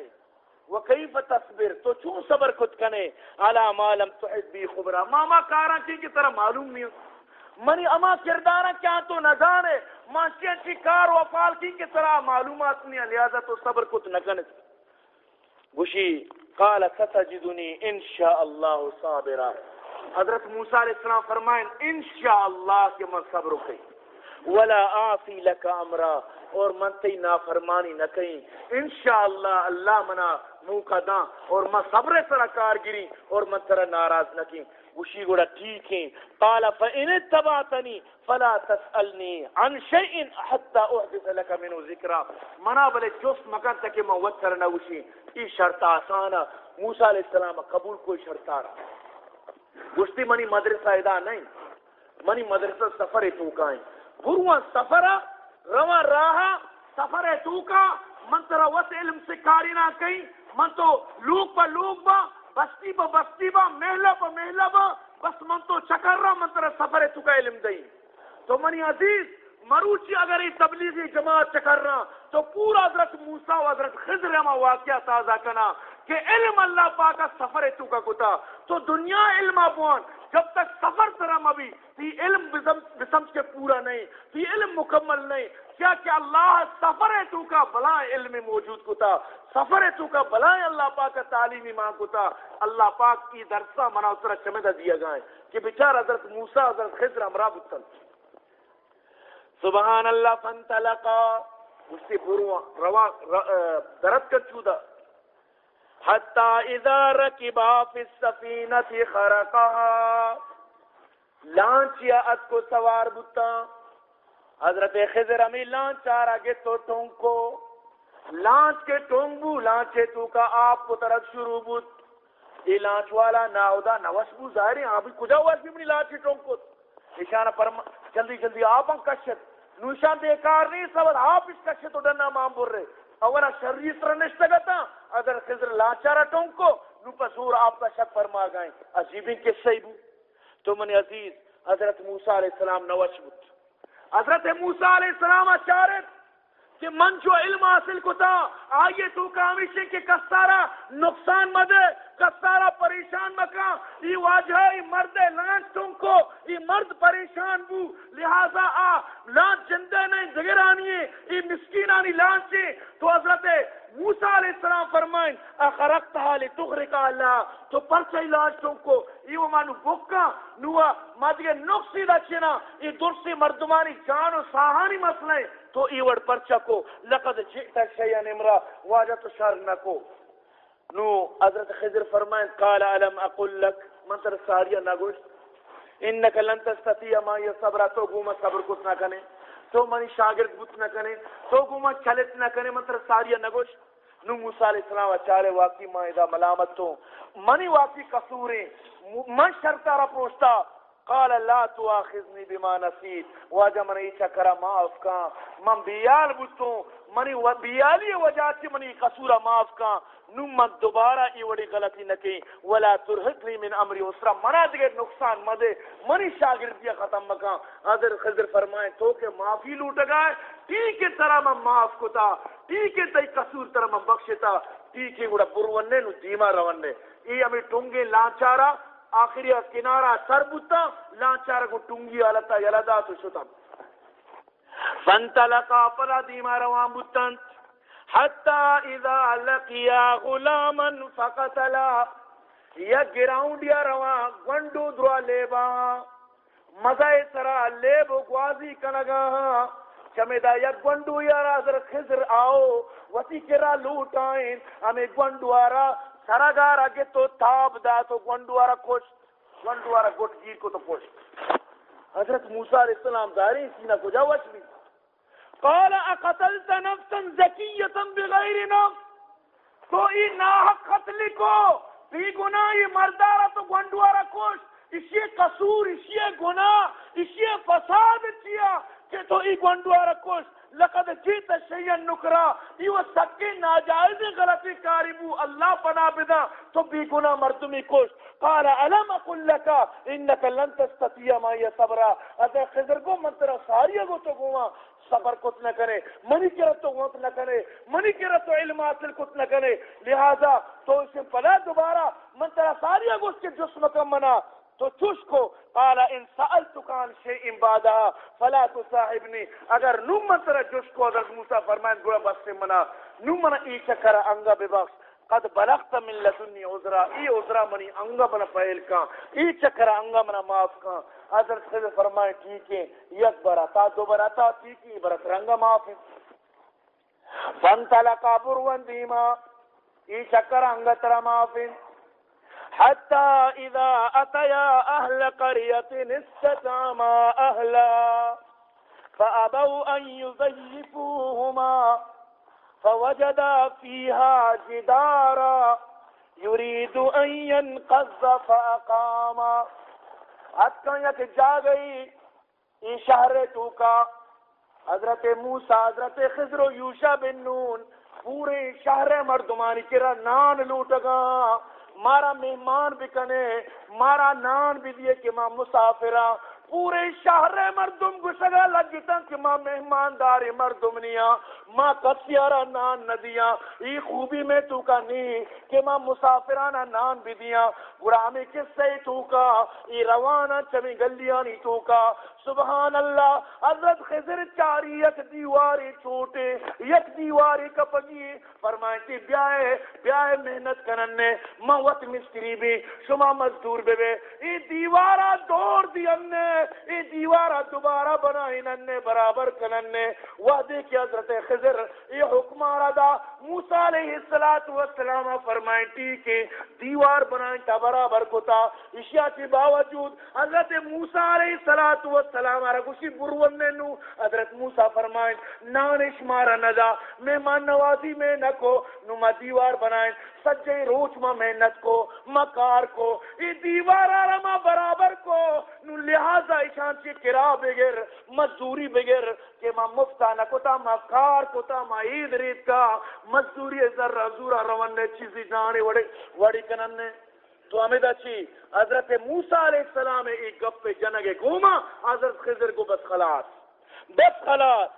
وکیف تصبر؟ تو چون صبر کت کنے، علا ما لم تحد بی خبرا ماما کارا کی کی طرح معلوم نہیں منی اما کردارا کیا تو نہ جانے مانچی اچھی کار و افعال کی کی طرح معلومات نہیں لہذا تو صبر کت نکن گوشی، قال ستجدنی انشاءاللہ صابرہ حضرت موسیٰ علیہ السلام فرمائیں انشاءاللہ کہ من صبر کئی ولا آفی لکا امرا۔ اور من تی نافرمانی نہ کہیں، انشاءاللہ اللہ منا موقع داں اور من صبر سرا کار گری اور من ترا ناراض نہ کہیں وشی گوڑا ٹھیک ہیں۔ قال فإن اتبعتنی فلا تسألنی عن شيء حتى احدث لك منه ذکرا منا بلے جس مکان تک میں وتر نہ وشی۔ ای شرط آسانا موسیٰ علیہ السلام قبول کوئی شرط آ رہا۔ گشتی منی مدرسہ ادا نہیں۔ منی مدرسہ سفر تو کائیں بروان سفر روا راہا سفر تو کا۔ من ترا وس علم سے کاری نہ کہیں۔ من تو لوگ با لوگ با، بستی با بستی با، محلہ با محلہ با، بس من تو چکر رہا من ترہ سفر تو کا علم دیں تو منی عزیز، مروچی اگر یہ تبلیغی جماعت چکر رہا تو پورا حضرت موسیٰ و حضرت خضر ہما واقعہ تازہ کنا کہ علم اللہ پاکا سفر تو کا کتا۔ تو دنیا علم آبوان جب تک سفر سرم ابھی تی علم بسمج کے پورا نہیں تی علم مکمل نہیں، کیا کہ اللہ سفر تو کا بلا علم موجود کتا سفر تو کا بلا اللہ پاک کا تعلیمی ماں کتا اللہ پاک کی درسہ منا اترا چمدہ دیا گائے کہ بچار حضرت موسیٰ، حضرت خضر امرا بتن سبحان اللہ فانتلقا اس سے روا درد کر چودہ۔ حتی اذا رکبا فی السفینت خرقها لانچ یا ات کو سوار بتا حضرت خضر امی لانچ آرہ گے تو ٹونگ کو. لانچ کے ٹونگ بو لانچے تو کا آپ کو طرف شروع بوت یہ لانچ والا ناودا نوش بو ظاہری ہاں بھی کجا ہوا سی منی لانچ ٹونگ کو. اشانہ پر جلدی جلدی آپ ہم کشت. نوشان بیکار نہیں سوال آپ اس کشت اڈنا مام بور رہے. اولا شریف رنشتگتا اگر خضر لاچارا ٹونکو نو پسور آپ کا شک فرما گائیں عجیبی کس سے بو تو من عزیز حضرت موسیٰ علیہ السلام نوش بود حضرت موسیٰ علیہ السلام اچارت کہ من جو علم حاصل کتا، آئیے تو کامیشے کے کستارا نقصان مدے کستارا پریشان مکا۔ ای واجہ، ای مرد لانچ تم کو، ای مرد پریشان بو۔ لہذا آ لانچ جندے نہیں، زگرانی ای مسکینانی لانچے تو حضرت موسیٰ علیہ السلام فرمائیں اخرقتها لتغرق اللہ، تو پرچہ علاج تم کو، یہ مانو بکا نوا ما نقصی دا چنا یہ درسی مردمانی جان و ساہانی مسئلہ تو ایوڑ پرچہ کو، لقد جئتا شیئن امرا واجہ تو شر نکو نو، حضرت خضر فرمائیں، قال علم اقول لك منتر ساریہ نگوشت انکا لن تستطیع ما یہ صبرہ تو گوما صبر کت نہ کنے، تو منی شاگرد بوت نہ کنے، تو گوما چلت نہ کنے منتر ساریہ نگوشت نو موسیٰ علیہ السلام اچارے واقعی ماں ادا ملامت تو۔ منی واقعی قصوریں من شرطہ را پوچھتا قال لا تواخذنی بما نسید واجہ من ایچا کرا معاف کان من بیال بوتوں۔ منی بیالی وجہ چی منی قصورہ معاف کان نو من دوبارہ ای وڑی غلطی نکی ولا ترحقنی من امری اسرا منا دیگر نقصان مدے۔ منی شاگردی ختم مکان حضر خضر فرمائیں تو کہ معافی لوٹ گئے ٹھیک ہے طرح میں معاف کتا ٹھیک ہے تی قصور طرح میں بخشتا ٹھیک ہے گوڑا پروننے نو دیما روننے ای ہمیں ٹونگے لانچارا، آخری کنارا سر بوتا، لانچارا کو ٹونگی علتا یلدا تو شتا فانتلقا پلا دیما روان بوتن حتی اذا لقیا غلاما فقتلا. یا گراؤنڈ یا رواں گنڈو دروا لیبا مزہ سرا لیب گوازی کنگا. چمیدا یا گنڈو یا را خزر آؤ. وسی کرا لوٹائیں ہمیں گنڈو آرا سرگارا گے تو تاب دا تو گنڈو آرا کوش گنڈو آرا گٹ گیر کو تو کوش حضرت موسیٰ علیہ السلام داری سینہ کو جاوش بھی. قال اقتلت نفسا زکیتا بغیر نفس. تو ای ناحق قتل کو. بی گناہ مردارا تو گنڈوارا کوش اسی قصور، اسی گناہ، اسی فساد چیا کہ تو ای گنڈوارا کوش لقد جیت شیئن نکرا یہ سکی ناجائز غلطی کاری بو. اللہ پنا بدا تو بی گناہ مردمی کوش قال علم اقول لکا انکا لن تستطیع ما یہ صبرا؟ اگر خضر کو منترہ ساری اگو تو گوما، صبر کت نہ کرے، منی کی رتو وقت نہ کرے، منی کی رتو علم حاصل کت نہ کرے، لہذا تو اسے پلا دوبارہ، من ترا ساری اگوش کے جسم کا منا تو چوش کو، قال ان سألتك عن شيء بعدها فلا تصاحبني. اگر نو من ترا جوش کو حضرت موسی فرمائیں گوڑا بس سے منا نو من ای چکر انگا ببخش قد بلغت من لدنی عذرا، ای عذرا منی انگا من پہل کا ای چکر انگا من معاف کا حضرت خضر فرمائے ٹھیک ہے یک برا دو برا تا ٹھیک ہے برا رنگا معاف۔ ہے فانطلقا بروان دیما، ای چکر انگا ترا معاف۔ ہے حتى إذا أتيا أهل قرية استطعما أهلا فأبوا أن يضيفوهما فوجدا فيها جدارا يريد أن ينقذ فأقاما. حتى یک جا گئی ای شہر تو کا حضرت موسیٰ حضرت خضر و یوشا بن نون پورے شہر مردمانی کرا نان لوٹ گا مارا مہمان بھی کنے، مارا نان بھی دیے کہ ماں مسافرہ. پورے شہر مردم گسگا لگتا کہ ماں مہمان داری مردم نیا، ماں کسیارا نان ندیا ای خوبی میں تو کا نی کہ ماں مسافرانہ نان بھی دیا گرامی کس سے تو کا، ای روانہ چمی گلیاں گلیانی تو کا۔ سبحان اللہ، حضرت خضر چاری یک دیواری چھوٹے، یک دیواری کپگی۔ فرمائیں تھی بیائے بیائے محنت کرنے ماں وقت مستری بھی، شما مزدور بے بے ای دیوارا دور دی اننے ای دیوارا دوبارہ بنائی ننے برابر کننے وعدے کی حضرت خضر ای حکمارا دا موسیٰ علیہ السلام فرمائیں تھی کہ دیوار بنائیں تا برابر کتا اشیاء کی باوجود حضرت موسیٰ علیہ السلام آرہ کشی بروننے نو۔ حضرت موسیٰ فرمائیں، نانش مارا ندا، مہمان نوازی میں نکو نو ما دیوار بنائیں، سجے روچ ما محنت کو مکار کو۔ ای دیوار آرہ ما برابر کو۔ نو لحاظ لہذا اشان چی کرا بگر مزدوری بگر کہ ما مفتا نکتا ما کار کتا ما عید ریت کا مزدوری ذرہ زورا رونے چیزی جانے وڑی وڑی کننے تو ہمیں دا چی، حضرت موسیٰ علیہ السلام ایک گپ پہ جنگے گوما حضرت خضر کو بس خلاص۔ بس خلاص۔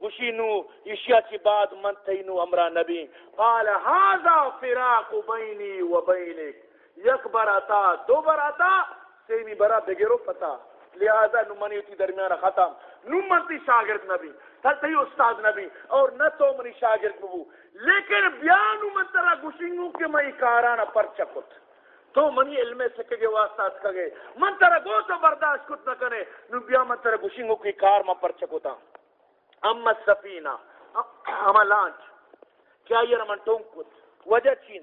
گوشی نو اشیا چی بعد من تینو امرا نبی۔ قال هذا فراق بینی و بینک۔ یک براتا دو براتا سیمی برا بگرو پتا. لہذا نو منی درمیان ختم. نو تی شاگرد نبی. تل تی استاد نبی. اور نہ تو منی شاگرد نبو لیکن بیانو من ترا گوشنگو کہ میں کارانا پرچکت تو منی علم سکے گے واسطہ کگے. من ترا گو تو برداشت کت نہ کنے. نو بیا من ترا گوشنگو کی کار ما پرچکتا اما السفینہ اما لانچ. کیا یہ رمن ٹونکت وجہ چین.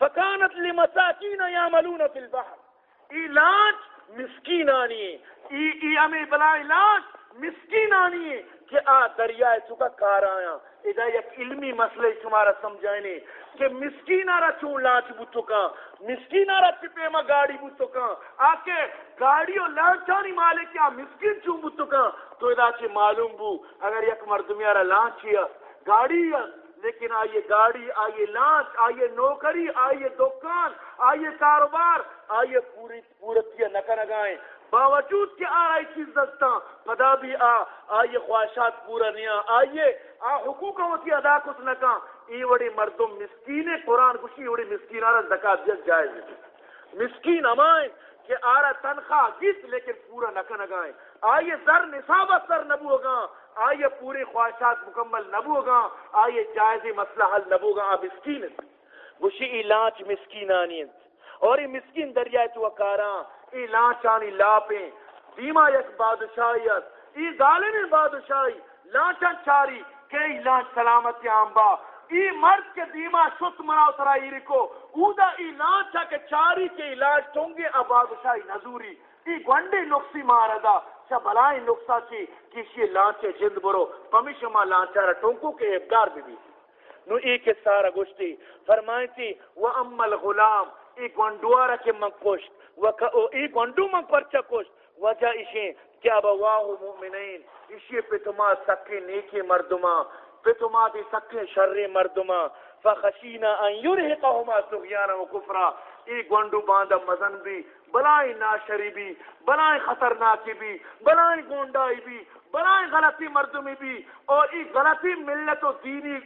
فکانت لمساکین یعملون فی البحر. ای لانچ مسکین آنی ای ای امی بلائی لانچ مسکین آنی کہ آ دریائے چکا کار آیا۔ ادا یک علمی مسئلہ تمہارا سمجھائنے کہ مسکین آرہ چون لانچ بوتو کا مسکین آرہ چپے ما گاڑی بوتو کا۔ آکے گاڑی و لانچانی مالے کیا مسکین چون بوتو کا۔ تو ادا چے معلوم بو، اگر یک مردمی آرہ لانچ لانچیا گاڑی لیکن آئیے گاڑی، آئیے لانچ، آئیے نوکری، آئیے دکان، آئیے کاروبار، آئیے پوری پورتیا نکا نگائیں۔ باوجود کہ آ رہی چیز دستا پدا بھی آ، آئیے خواہشات پورا نیا آئیے، آ حقوق ہوتی ادا کچھ نکا ای وڑی مردم مسکین قرآن کشی وڑی مسکین آرہ زکاة جائز مسکین امائیں کہ آرہ تنخواہ گس لیکن پورا نکا نگائیں آئیے زر نصاب سر نبو ہوگا آئیے پوری خواہشات مکمل نبو ہوگا آئیے جائزی مسئلہ حل نبو ہوگا آ مسکین گوشی ای لانچ مسکینانی اور ای مسکین دریائے تو اکاراں ای لانچانی لاپیں۔ دیما یک بادشاہیت ای ظالم بادشاہی۔ لانچن چاری۔ کہ ای لانچ سلامتی آمبا۔ ای مرد کے دیما شت منا اترا ای رکو۔ اودا ای لانچا کے چاری کے علاج تونگے اب بادشاہی نزوری۔ ای گونڈے نقصی ماردا اچھا چا بلائیں نقصہ چی کسی لانچے جند برو۔ پمیش ما لانچا را ٹونکو کے ابدار بھی بھی۔ نو ای کے سارا گوشتی۔ فرمائیں تھی وَأَمَّا الْغُلَامِ۔ ای گونڈوارا کے من کشت ای گونڈو من پرچا کشت۔ وجہ اشیں کیا بواہ مومنین اشی پتما سکے نیکی مردما پتما دی سکھے شر مردما فخشینا ان یرحقهما سغیانا و کفرا۔ ای گونڈو باندھا مزن بھی بلائی ناشری بھی بلائی خطرناکی بھی بلائی گونڈائی بھی برائے غلطی مردمی بھی اور ای غلطی ملت و دینی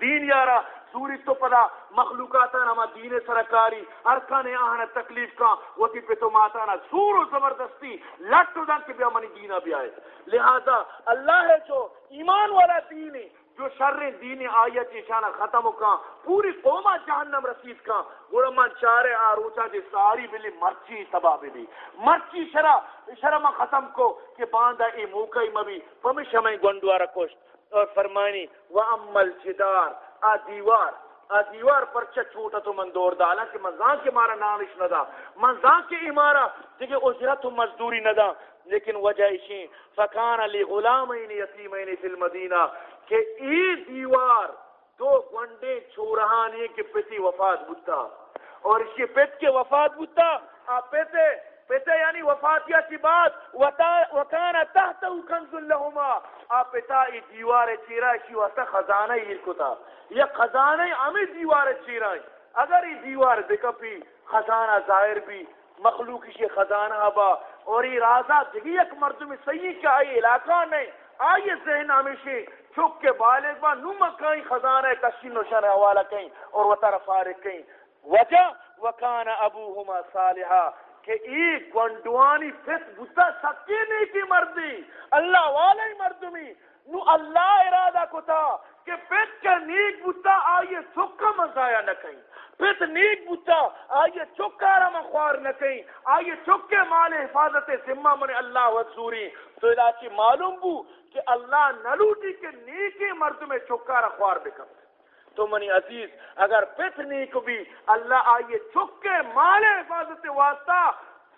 دین یارا، سوری تو پدا مخلوقات ہما دین سرکاری ارکان آہن تکلیف کا، وتی پہ تو ماتانا سور و زبردستی، لٹ دن کے بیا منی دینا بھی آئے۔ لہذا اللہ ہے جو ایمان والا دین ہے جو شر دین آیت نشانہ ختم کا پوری قوما جہنم رسید کا گڑما چارے آروچا جی ساری بلی مرچی تباہ بلی۔ مرچی شرع شرم ختم کو کہ باندھا ای موقعی مبی پمش ہمیں گنڈوارا کوشت اور فرمانی وَأَمَّ الْجِدَارِ، آ دیوار۔ آ دیوار پر چھوٹا تو من دور دالا کہ منزان کے مارا نانش ندا منزان کے امارا دیکھے اجرت و مزدوری ندا لیکن وجہ اشین فکان علی غلامین یتیمین فی المدینہ۔ کہ ای دیوار دو گنڈے چھوڑہانی کے پتی وفات بتا اور اس کے پت کے وفات بتا آپ پیتے پیتے یعنی وفاتیہ کی بات۔ وکانا تحت کنز لہما۔ آپ پیتا، ای دیوار چیرا شی واسطہ خزانہ ہی کو تھا یہ خزانہ ہمیں دیوار چیرا اگر ای دیوار دکپی خزانہ ظاہر بھی مخلوقی سے خزانہ با، اور یہ رازہ دیکھی ایک مردم صحیح کا آئی علاقہ نہیں آئیے ذہن ہمیشہ چک کے بالغ با نو کہیں خزانہ کشی نشان حوالہ کہیں اور وطر فارق کہیں۔ وجہ وکان ابوہما صالحہ کہ ای گنڈوانی فس بتا سکی نہیں کی مردی، اللہ والی مردمی نو اللہ ارادہ کو تھا کہ فس کا نیک بتا آئیے سکا مزایا نہ کہیں۔ پیت نیک بتا آئیے چکا رما خوار نہ کہیں۔ آئیے چکے مال حفاظت ذمہ من اللہ وزوری تو اداچی معلوم بو کہ اللہ نلوٹی کے نیکی مرد میں چکا خوار بکم۔ تو منی عزیز، اگر پت نیک بھی، اللہ آئیے چکے مال حفاظت واسطہ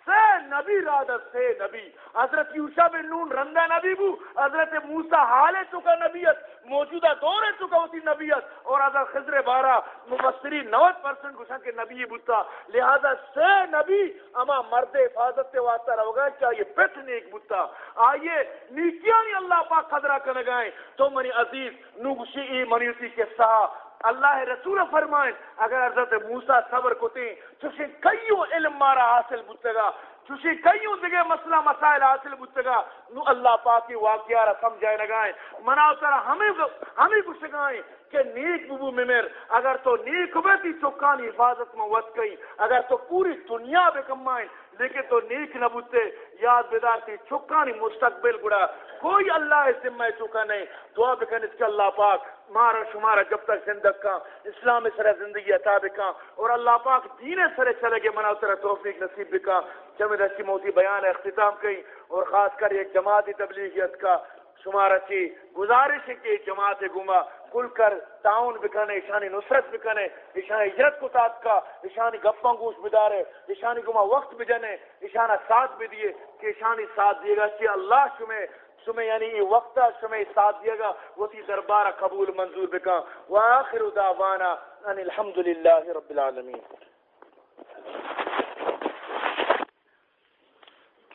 سے نبی رادت سے نبی۔ حضرت یوشا بن نون رندہ نبی بو، حضرت موسیٰ حالے چکا نبیت، موجودہ دورے چکا ہوتی نبیت۔ اور حضرت خضر بارہ مبصری نوت پرسنٹ گشن کے نبی بوتا۔ لہذا سے نبی اما مرد حفاظت سے واسطہ رہو گا کیا یہ پت نیک بوتا۔ آئیے نیکیانی اللہ پاک قدرہ کنگائیں تو منی عزیز نوگشی ای منیوسی کے سہا اللہ رسول فرمائیں اگر حضرت موسیٰ صبر کتے چوشے کئیوں علم مارا حاصل بتگا؟ چوشے کئیوں دیگے مسئلہ، مسائل حاصل بتگا؟ نو اللہ پاکی واقعہ را سمجھائے لگائیں مناو ترہ ہمیں ہمیں کچھ گائیں کہ نیک ببو ممر، اگر تو نیک بیتی چکانی حفاظت میں وقت کئی اگر تو پوری دنیا بے کمائیں لیکن تو نیک نبوتے یاد بیدار تھی، چکانی مستقبل گڑا۔ کوئی اللہ اس ذمہ چکا نہیں۔ دعا بکن اس کے اللہ پاک، مارا شمارا جب تک زندگ کا اسلام سر زندگی عطا بکا اور اللہ پاک دین سر چلے گے منا تر توفیق نصیب بکا چمد اچھی موتی بیان اختتام کئی اور خاص کر ایک جماعتی تبلیغیت کا شمارا چی گزارش کی جماعت گما کل کر تعاون بکنے ایشانی نصرت بکنے ایشانی اجرت کو تات کا ایشانی گپاں گوش بدارے ایشانی گما وقت بجنے ایشانہ ساتھ بھی دیے کہ ایشانی ساتھ دیے گا، کہ اللہ شمیں شمیں یعنی یہ وقت شمیں ساتھ دیے گا وہ تی دربارہ قبول منظور بکا۔ وآخر دعوانا ان الحمدللہ رب العالمین۔